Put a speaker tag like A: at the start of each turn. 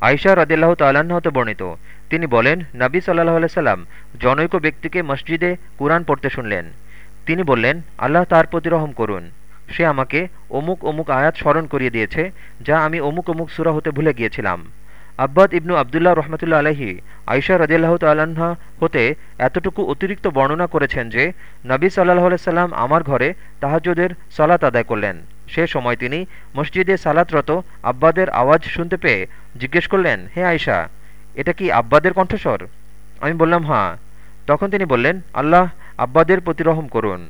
A: আয়সা রদিল্লাহ হতে বর্ণিত। তিনি বলেন, নবী সাল্লাহ সাল্লাম জনৈক ব্যক্তিকে মসজিদে কুরআন পড়তে শুনলেন। তিনি বললেন, আল্লাহ তার প্রতি রহম করুন। সে আমাকে অমুক অমুক আয়াত স্মরণ করিয়ে দিয়েছে, যা আমি অমুক অমুক সুরা হতে ভুলে গিয়েছিলাম। আব্বাদ ইবনু আবদুল্লাহ রহমতুল্লা আলহি আয়সা রদিল্লাহ তাল্লাহা হতে এতটুকু অতিরিক্ত বর্ণনা করেছেন যে, নবী সাল্লাহ সাল্লাম আমার ঘরে তাহাজুদের সালাত আদায় করলেন। সে সময় তিনি মসজিদে সালাতরত আব্বাদের আওয়াজ শুনতে পেয়ে জিজ্ঞেস করলেন, হে আয়সা এটা কি আব্বাদের কণ্ঠস্বর? আমি বললাম হাঁ তখন তিনি বললেন, আল্লাহ আব্বাদের প্রতিরহম করুন।